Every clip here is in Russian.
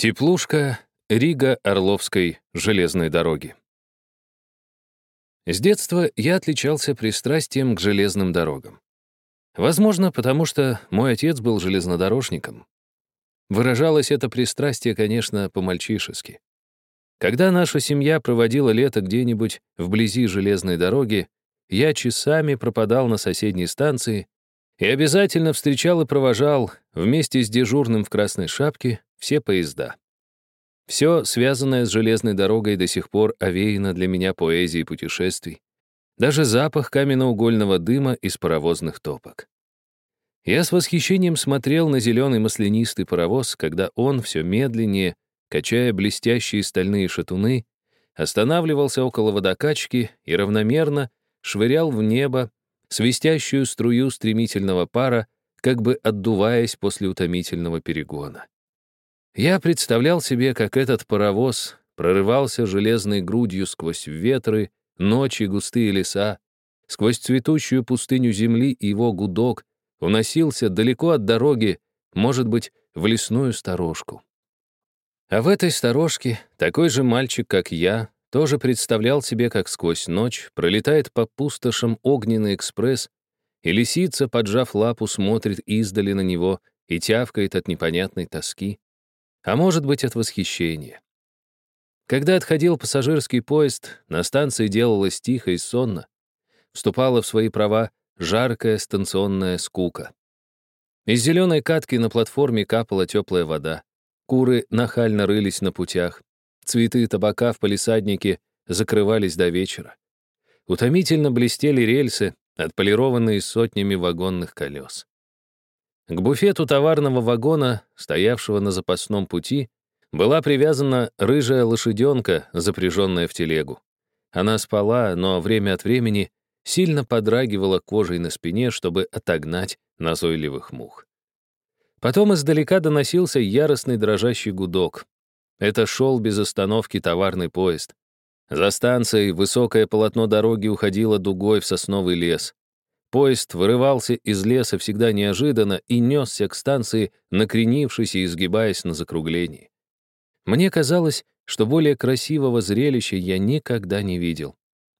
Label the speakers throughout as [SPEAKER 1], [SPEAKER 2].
[SPEAKER 1] Теплушка Рига-Орловской железной дороги. С детства я отличался пристрастием к железным дорогам. Возможно, потому что мой отец был железнодорожником. Выражалось это пристрастие, конечно, по-мальчишески. Когда наша семья проводила лето где-нибудь вблизи железной дороги, я часами пропадал на соседней станции и обязательно встречал и провожал вместе с дежурным в красной шапке все поезда. Все, связанное с железной дорогой, до сих пор овеяно для меня поэзией путешествий. Даже запах каменноугольного дыма из паровозных топок. Я с восхищением смотрел на зеленый маслянистый паровоз, когда он все медленнее, качая блестящие стальные шатуны, останавливался около водокачки и равномерно швырял в небо свистящую струю стремительного пара, как бы отдуваясь после утомительного перегона. Я представлял себе, как этот паровоз прорывался железной грудью сквозь ветры, ночи, густые леса, сквозь цветущую пустыню земли и его гудок уносился далеко от дороги, может быть, в лесную сторожку. А в этой сторожке такой же мальчик, как я, тоже представлял себе, как сквозь ночь пролетает по пустошам огненный экспресс, и лисица, поджав лапу, смотрит издали на него и тявкает от непонятной тоски а может быть, от восхищения. Когда отходил пассажирский поезд, на станции делалось тихо и сонно. Вступала в свои права жаркая станционная скука. Из зеленой катки на платформе капала теплая вода. Куры нахально рылись на путях. Цветы табака в палисаднике закрывались до вечера. Утомительно блестели рельсы, отполированные сотнями вагонных колес. К буфету товарного вагона, стоявшего на запасном пути, была привязана рыжая лошаденка, запряженная в телегу. Она спала, но время от времени сильно подрагивала кожей на спине, чтобы отогнать назойливых мух. Потом издалека доносился яростный дрожащий гудок. Это шел без остановки товарный поезд. За станцией высокое полотно дороги уходило дугой в сосновый лес. Поезд вырывался из леса всегда неожиданно и несся к станции, накренившись и изгибаясь на закруглении. Мне казалось, что более красивого зрелища я никогда не видел.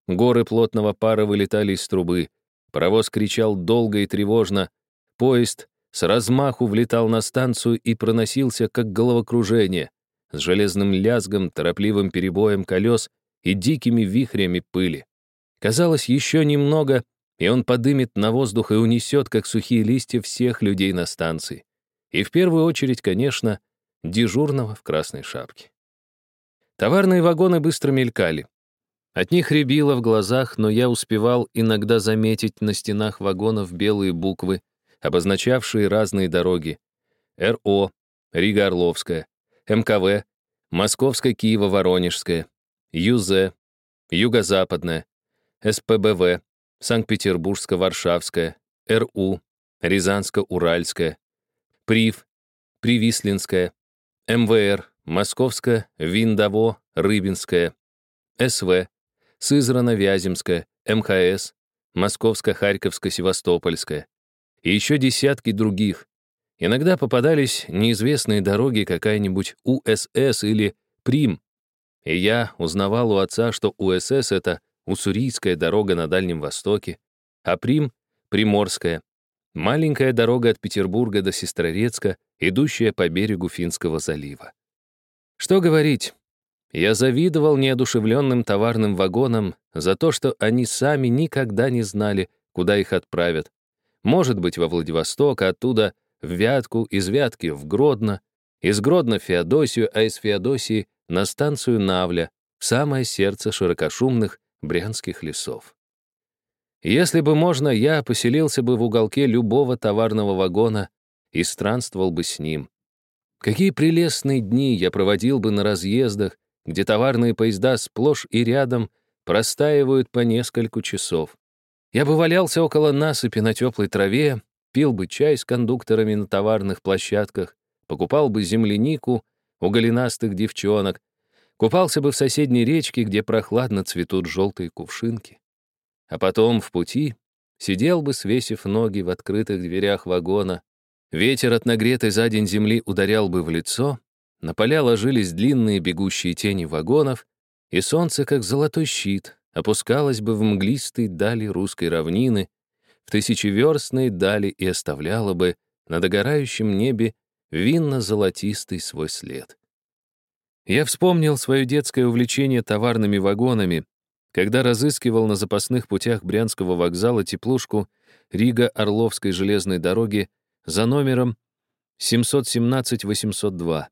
[SPEAKER 1] Горы плотного пара вылетали из трубы, паровоз кричал долго и тревожно, поезд с размаху влетал на станцию и проносился, как головокружение, с железным лязгом, торопливым перебоем колес и дикими вихрями пыли. Казалось, еще немного, и он подымет на воздух и унесет, как сухие листья, всех людей на станции. И в первую очередь, конечно, дежурного в красной шапке. Товарные вагоны быстро мелькали. От них рябило в глазах, но я успевал иногда заметить на стенах вагонов белые буквы, обозначавшие разные дороги. РО, Рига-Орловская, МКВ, Московская-Киево-Воронежская, ЮЗ, Юго-Западная, СПБВ, Санкт-Петербургско-Варшавская, РУ, Рязанско-Уральская, ПРИВ, Привислинская, МВР, Московско-Виндаво, Рыбинская, СВ, Сызрано-Вяземская, МХС, Московско-Харьковско-Севастопольская и еще десятки других. Иногда попадались неизвестные дороги какая-нибудь УСС или ПРИМ, и я узнавал у отца, что УСС — это Уссурийская дорога на Дальнем Востоке, а Прим — Приморская, маленькая дорога от Петербурга до Сестрорецка, идущая по берегу Финского залива. Что говорить, я завидовал неодушевленным товарным вагонам за то, что они сами никогда не знали, куда их отправят. Может быть, во Владивосток, а оттуда в Вятку, из Вятки в Гродно, из Гродно в Феодосию, а из Феодосии на станцию Навля, в самое сердце широкошумных брянских лесов. Если бы можно, я поселился бы в уголке любого товарного вагона и странствовал бы с ним. Какие прелестные дни я проводил бы на разъездах, где товарные поезда сплошь и рядом простаивают по несколько часов. Я бы валялся около насыпи на теплой траве, пил бы чай с кондукторами на товарных площадках, покупал бы землянику у голенастых девчонок, Купался бы в соседней речке, где прохладно цветут желтые кувшинки. А потом в пути сидел бы, свесив ноги в открытых дверях вагона. Ветер от нагретой за день земли ударял бы в лицо, на поля ложились длинные бегущие тени вагонов, и солнце, как золотой щит, опускалось бы в мглистой дали русской равнины, в тысячеверстной дали и оставляло бы на догорающем небе винно-золотистый свой след. Я вспомнил свое детское увлечение товарными вагонами, когда разыскивал на запасных путях Брянского вокзала теплушку Рига-Орловской железной дороги за номером 717-802.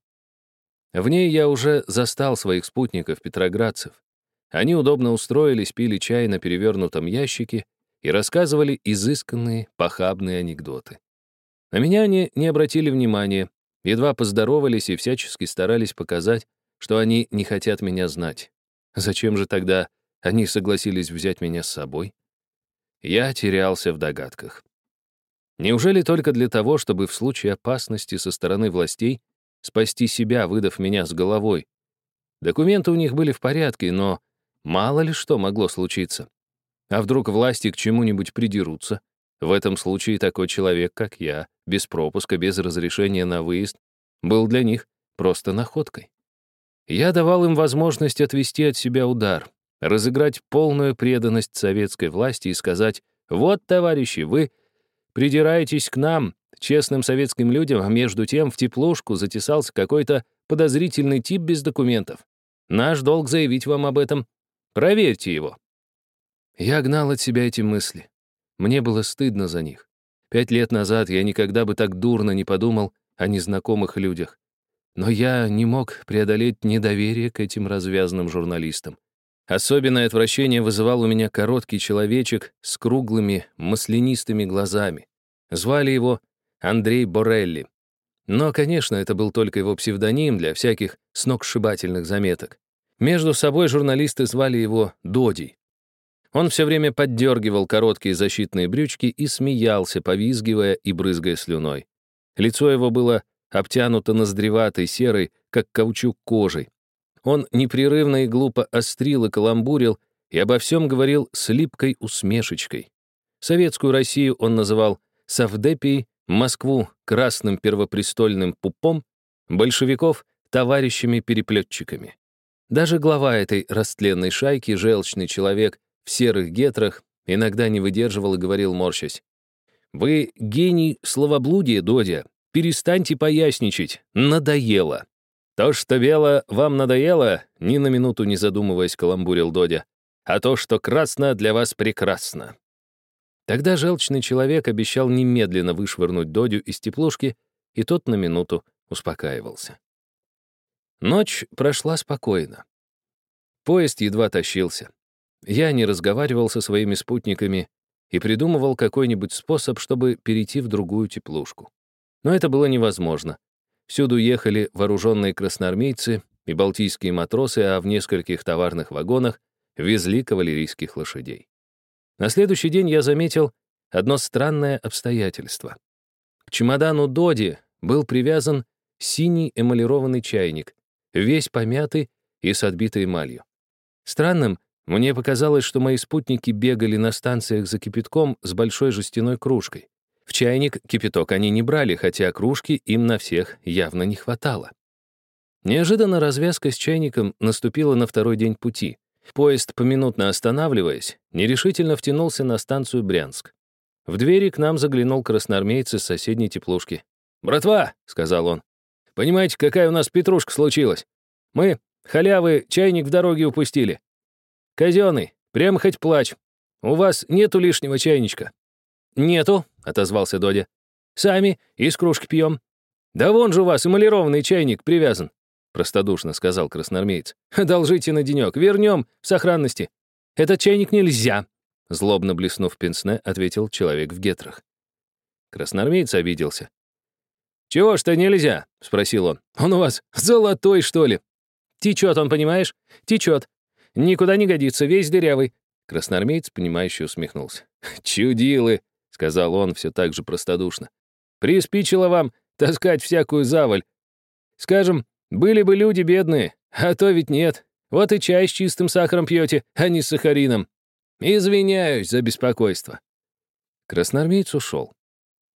[SPEAKER 1] В ней я уже застал своих спутников, петроградцев. Они удобно устроились, пили чай на перевернутом ящике и рассказывали изысканные, похабные анекдоты. На меня они не обратили внимания, едва поздоровались и всячески старались показать, что они не хотят меня знать. Зачем же тогда они согласились взять меня с собой? Я терялся в догадках. Неужели только для того, чтобы в случае опасности со стороны властей спасти себя, выдав меня с головой? Документы у них были в порядке, но мало ли что могло случиться. А вдруг власти к чему-нибудь придерутся? В этом случае такой человек, как я, без пропуска, без разрешения на выезд, был для них просто находкой. Я давал им возможность отвести от себя удар, разыграть полную преданность советской власти и сказать «Вот, товарищи, вы придираетесь к нам, честным советским людям, а между тем в теплушку затесался какой-то подозрительный тип без документов. Наш долг заявить вам об этом. Проверьте его». Я гнал от себя эти мысли. Мне было стыдно за них. Пять лет назад я никогда бы так дурно не подумал о незнакомых людях. Но я не мог преодолеть недоверие к этим развязанным журналистам. Особенное отвращение вызывал у меня короткий человечек с круглыми маслянистыми глазами. Звали его Андрей Борелли. Но, конечно, это был только его псевдоним для всяких сногсшибательных заметок. Между собой журналисты звали его Доди. Он все время поддергивал короткие защитные брючки и смеялся, повизгивая и брызгая слюной. Лицо его было обтянуто ноздреватой серой, как каучук кожей. Он непрерывно и глупо острил и каламбурил, и обо всем говорил с липкой усмешечкой. Советскую Россию он называл Савдепией, Москву — красным первопрестольным пупом, большевиков — товарищами-переплетчиками. Даже глава этой растленной шайки, желчный человек в серых гетрах, иногда не выдерживал и говорил, морщась, «Вы гений словоблудия, Додя, перестаньте поясничать, надоело». «То, что бело, вам надоело?» — ни на минуту не задумываясь, каламбурил Додя. «А то, что красно, для вас прекрасно». Тогда желчный человек обещал немедленно вышвырнуть Додю из теплушки, и тот на минуту успокаивался. Ночь прошла спокойно. Поезд едва тащился. Я не разговаривал со своими спутниками и придумывал какой-нибудь способ, чтобы перейти в другую теплушку. Но это было невозможно. Всюду ехали вооруженные красноармейцы и балтийские матросы, а в нескольких товарных вагонах везли кавалерийских лошадей. На следующий день я заметил одно странное обстоятельство. К чемодану Доди был привязан синий эмалированный чайник, весь помятый и с отбитой эмалью. Странным мне показалось, что мои спутники бегали на станциях за кипятком с большой жестяной кружкой. В чайник кипяток они не брали, хотя кружки им на всех явно не хватало. Неожиданно развязка с чайником наступила на второй день пути. Поезд, поминутно останавливаясь, нерешительно втянулся на станцию Брянск. В двери к нам заглянул красноармейец из соседней теплушки. «Братва», — сказал он, — «понимаете, какая у нас петрушка случилась? Мы, халявы, чайник в дороге упустили. Казенный, прямо хоть плачь. У вас нету лишнего чайничка?» «Нету», — отозвался Додя. «Сами из кружки пьем». «Да вон же у вас эмалированный чайник привязан», — простодушно сказал красноармеец. «Одолжите на денек, вернем в сохранности». «Этот чайник нельзя», — злобно блеснув пенсне, ответил человек в гетрах. Красноармеец обиделся. «Чего ж-то нельзя?» — спросил он. «Он у вас золотой, что ли?» «Течет он, понимаешь? Течет. Никуда не годится, весь дырявый». Красноармеец, понимающе усмехнулся. «Чудилы!» Сказал он все так же простодушно. «Приспичило вам таскать всякую заваль. Скажем, были бы люди бедные, а то ведь нет. Вот и чай с чистым сахаром пьете, а не с сахарином. Извиняюсь за беспокойство». Красноармеец ушел.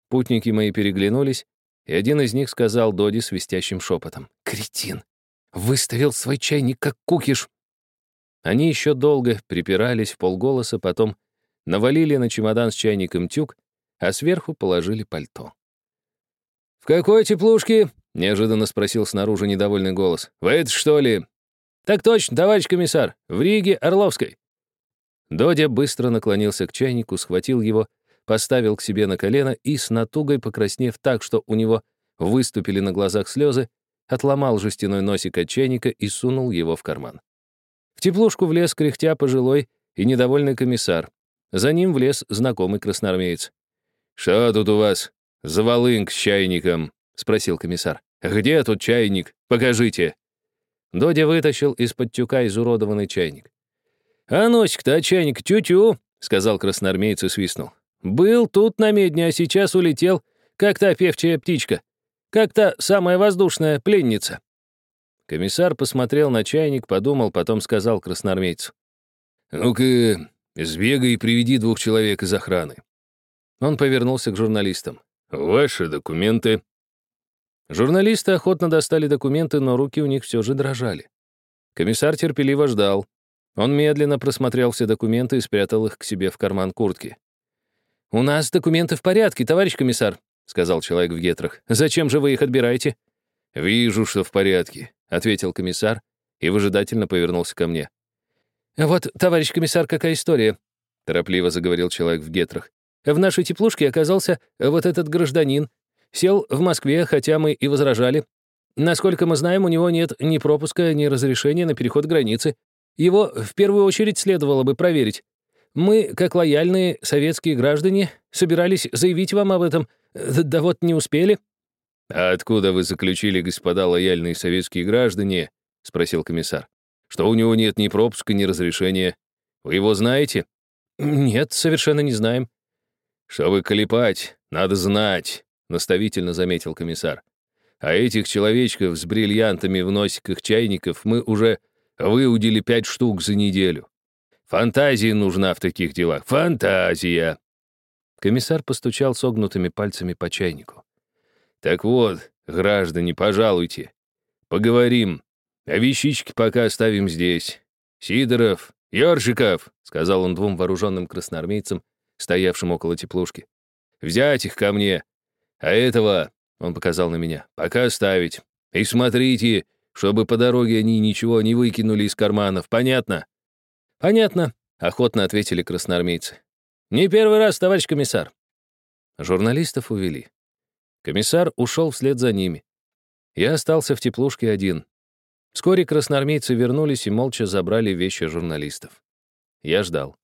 [SPEAKER 1] Путники мои переглянулись, и один из них сказал Доди свистящим шепотом. «Кретин! Выставил свой чайник как кукиш!» Они еще долго припирались в полголоса, потом навалили на чемодан с чайником тюк, а сверху положили пальто. «В какой теплушке?» — неожиданно спросил снаружи недовольный голос. «Вы это что ли?» «Так точно, товарищ комиссар, в Риге Орловской». Додя быстро наклонился к чайнику, схватил его, поставил к себе на колено и, с натугой покраснев так, что у него выступили на глазах слезы, отломал жестяной носик от чайника и сунул его в карман. В теплушку влез кряхтя пожилой и недовольный комиссар. За ним влез знакомый красноармеец. «Что тут у вас? Завалынг с чайником?» — спросил комиссар. «Где тут чайник? Покажите». Додя вытащил из-под тюка изуродованный чайник. «А носик-то чайник тю-тю», — сказал красноармеец и свистнул. «Был тут на медне, а сейчас улетел, как та певчая птичка, как та самая воздушная пленница». Комиссар посмотрел на чайник, подумал, потом сказал красноармейцу. «Ну-ка, сбегай и приведи двух человек из охраны». Он повернулся к журналистам. «Ваши документы». Журналисты охотно достали документы, но руки у них все же дрожали. Комиссар терпеливо ждал. Он медленно просмотрел все документы и спрятал их к себе в карман куртки. «У нас документы в порядке, товарищ комиссар», — сказал человек в гетрах. «Зачем же вы их отбираете?» «Вижу, что в порядке. — ответил комиссар и выжидательно повернулся ко мне. «Вот, товарищ комиссар, какая история?» — торопливо заговорил человек в гетрах. «В нашей теплушке оказался вот этот гражданин. Сел в Москве, хотя мы и возражали. Насколько мы знаем, у него нет ни пропуска, ни разрешения на переход границы. Его в первую очередь следовало бы проверить. Мы, как лояльные советские граждане, собирались заявить вам об этом, да вот не успели».
[SPEAKER 2] «А откуда вы заключили, господа лояльные советские граждане?» — спросил комиссар. «Что у него нет ни пропуска, ни разрешения. Вы его знаете?»
[SPEAKER 1] «Нет, совершенно не знаем».
[SPEAKER 2] «Чтобы колепать, надо знать», — наставительно заметил комиссар. «А этих человечков с бриллиантами в носиках чайников мы уже выудили пять штук за неделю. Фантазия нужна в таких делах. Фантазия!»
[SPEAKER 1] Комиссар постучал согнутыми пальцами по чайнику.
[SPEAKER 2] Так вот, граждане, пожалуйте. Поговорим. А вещички пока оставим здесь. Сидоров, Ёршиков, сказал он двум вооруженным красноармейцам, стоявшим около теплушки. Взять их ко мне. А этого, он показал на меня, пока оставить. И смотрите, чтобы по дороге они ничего не выкинули из карманов. Понятно?
[SPEAKER 1] Понятно, охотно ответили красноармейцы. Не первый раз, товарищ комиссар. Журналистов увели. Комиссар ушел вслед за ними. Я остался в теплушке один. Вскоре красноармейцы вернулись и молча забрали вещи журналистов. Я ждал.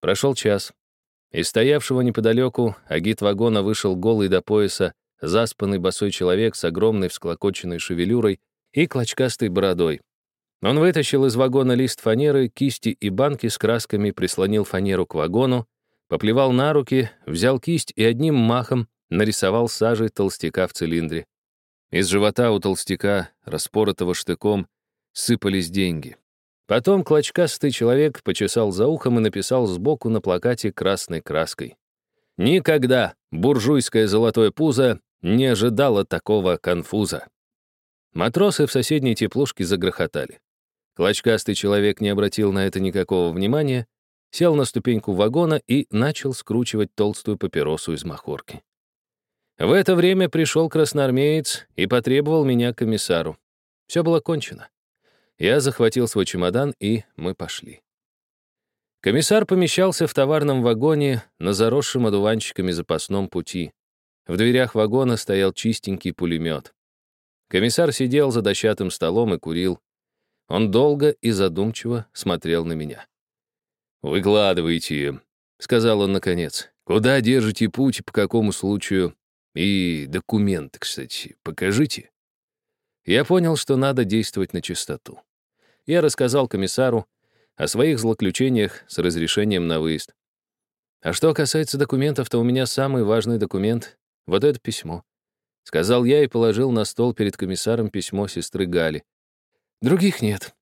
[SPEAKER 1] Прошел час. Из стоявшего неподалеку агит вагона вышел голый до пояса, заспанный босой человек с огромной всклокоченной шевелюрой и клочкастой бородой. Он вытащил из вагона лист фанеры, кисти и банки с красками, прислонил фанеру к вагону, поплевал на руки, взял кисть и одним махом нарисовал сажей толстяка в цилиндре. Из живота у толстяка, распоротого штыком, сыпались деньги. Потом клочкастый человек почесал за ухом и написал сбоку на плакате красной краской. «Никогда буржуйское золотое пузо не ожидало такого конфуза». Матросы в соседней теплушке загрохотали. Клочкастый человек не обратил на это никакого внимания, сел на ступеньку вагона и начал скручивать толстую папиросу из махорки. В это время пришел красноармеец и потребовал меня к комиссару. Все было кончено. Я захватил свой чемодан, и мы пошли. Комиссар помещался в товарном вагоне на заросшем одуванчиками запасном пути. В дверях вагона стоял чистенький пулемет. Комиссар сидел за дощатым столом и курил. Он долго и задумчиво смотрел на меня.
[SPEAKER 2] «Выкладывайте», — сказал он наконец. «Куда держите путь по какому случаю?» И документы, кстати, покажите.
[SPEAKER 1] Я понял, что надо действовать на чистоту. Я рассказал комиссару о своих злоключениях с разрешением на выезд. А что касается документов, то у меня самый важный документ — вот это письмо. Сказал я и положил на стол перед комиссаром письмо сестры Гали. Других нет.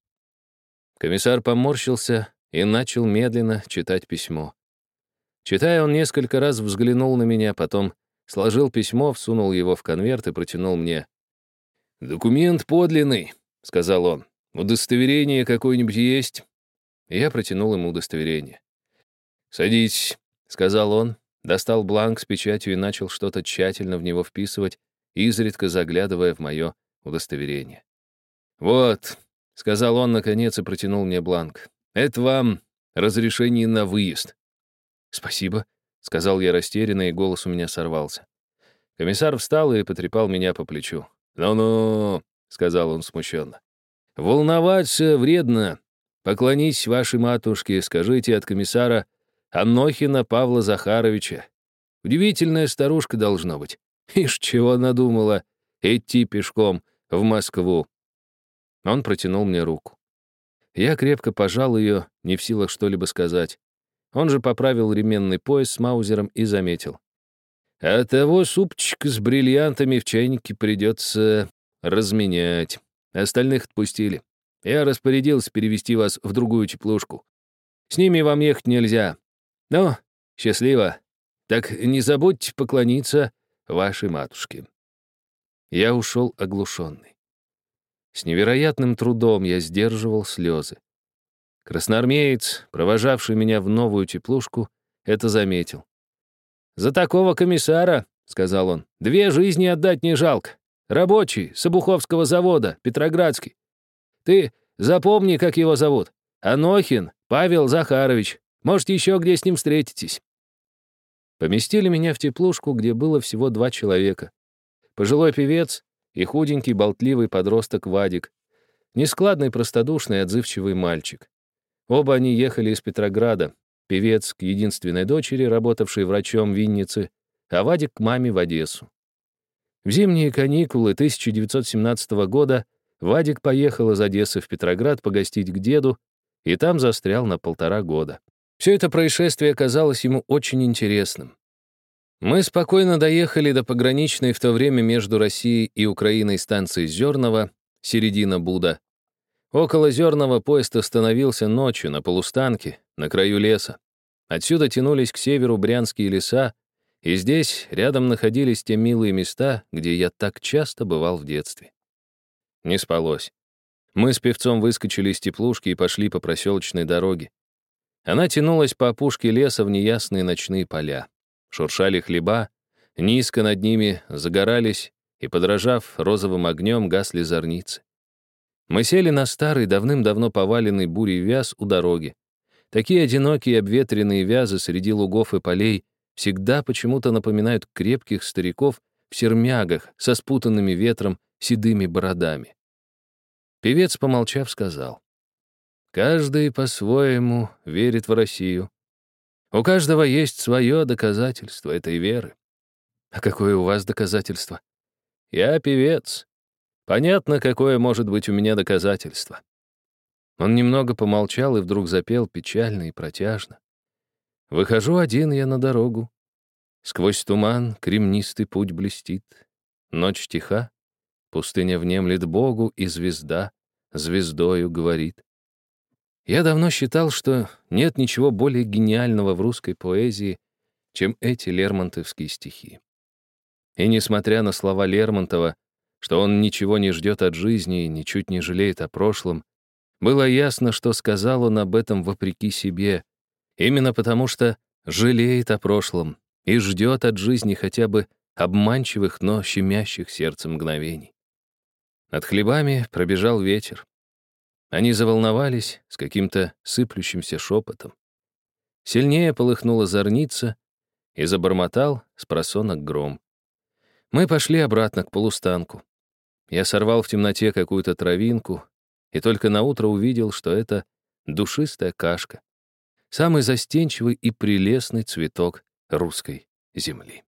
[SPEAKER 1] Комиссар поморщился и начал медленно читать письмо. Читая, он несколько раз взглянул на меня, потом сложил письмо, всунул его в конверт и протянул мне.
[SPEAKER 2] «Документ подлинный», — сказал он. «Удостоверение какое-нибудь есть?»
[SPEAKER 1] Я протянул ему удостоверение.
[SPEAKER 2] «Садитесь», — сказал он,
[SPEAKER 1] достал бланк с печатью и начал что-то тщательно в него вписывать, изредка заглядывая в мое удостоверение.
[SPEAKER 2] «Вот», — сказал он, наконец, и протянул мне бланк. «Это вам разрешение на выезд».
[SPEAKER 1] «Спасибо», — сказал я растерянно, и голос у меня сорвался. Комиссар встал и потрепал меня по плечу.
[SPEAKER 2] «Ну-ну», — сказал он смущенно. «Волноваться вредно. Поклонись вашей матушке, скажите от комиссара Анохина Павла Захаровича. Удивительная старушка должна быть. Ишь, чего надумала идти пешком в Москву.
[SPEAKER 1] Он протянул мне руку. Я крепко пожал ее, не в силах что-либо сказать. Он же поправил ременный пояс с маузером и заметил.
[SPEAKER 2] «А того супчика с бриллиантами в чайнике придется разменять. Остальных отпустили. Я распорядился перевести вас в другую теплушку. С ними вам ехать нельзя. Ну, счастливо. Так не забудьте поклониться вашей матушке».
[SPEAKER 1] Я ушел оглушенный. С невероятным трудом я сдерживал слезы. Красноармеец, провожавший меня в новую теплушку, это заметил.
[SPEAKER 2] «За такого комиссара, — сказал он, — две жизни отдать не жалко. Рабочий, с Обуховского завода, Петроградский. Ты запомни, как его зовут. Анохин Павел Захарович. Может, еще где с ним встретитесь».
[SPEAKER 1] Поместили меня в теплушку, где было всего два человека. Пожилой певец и худенький болтливый подросток Вадик. Нескладный, простодушный, отзывчивый мальчик. Оба они ехали из Петрограда. Певец к единственной дочери, работавшей врачом в Виннице, а Вадик к маме в Одессу. В зимние каникулы 1917 года Вадик поехал из Одессы в Петроград погостить к деду, и там застрял на полтора года. Все это происшествие казалось ему очень интересным. Мы спокойно доехали до пограничной в то время между Россией и Украиной станции Зерного, середина Буда. Около Зерного поезд остановился ночью на полустанке, на краю леса. Отсюда тянулись к северу брянские леса, и здесь рядом находились те милые места, где я так часто бывал в детстве. Не спалось. Мы с певцом выскочили из теплушки и пошли по проселочной дороге. Она тянулась по опушке леса в неясные ночные поля. Шуршали хлеба, низко над ними загорались и, подражав розовым огнем, гасли зорницы. Мы сели на старый, давным-давно поваленный бурей вяз у дороги. Такие одинокие обветренные вязы среди лугов и полей всегда почему-то напоминают крепких стариков в сермягах со спутанными ветром седыми бородами. Певец, помолчав, сказал. «Каждый по-своему верит в Россию. У каждого есть свое доказательство этой веры. А какое у вас доказательство? Я певец. Понятно, какое может быть у меня доказательство». Он немного помолчал и вдруг запел печально и протяжно. «Выхожу один я на дорогу. Сквозь туман кремнистый путь блестит. Ночь тиха, Пустыня внемлет Богу, и звезда звездою говорит. Я давно считал, что нет ничего более гениального в русской поэзии, чем эти лермонтовские стихи. И несмотря на слова Лермонтова, что он ничего не ждет от жизни и ничуть не жалеет о прошлом, было ясно, что сказал он об этом вопреки себе, именно потому что жалеет о прошлом и ждет от жизни хотя бы обманчивых, но щемящих сердце мгновений. Над хлебами пробежал ветер. Они заволновались с каким-то сыплющимся шепотом. Сильнее полыхнула зорница и забормотал с просонок гром. Мы пошли обратно к полустанку. Я сорвал в темноте какую-то травинку и только наутро увидел, что это душистая кашка, самый застенчивый и прелестный цветок русской земли.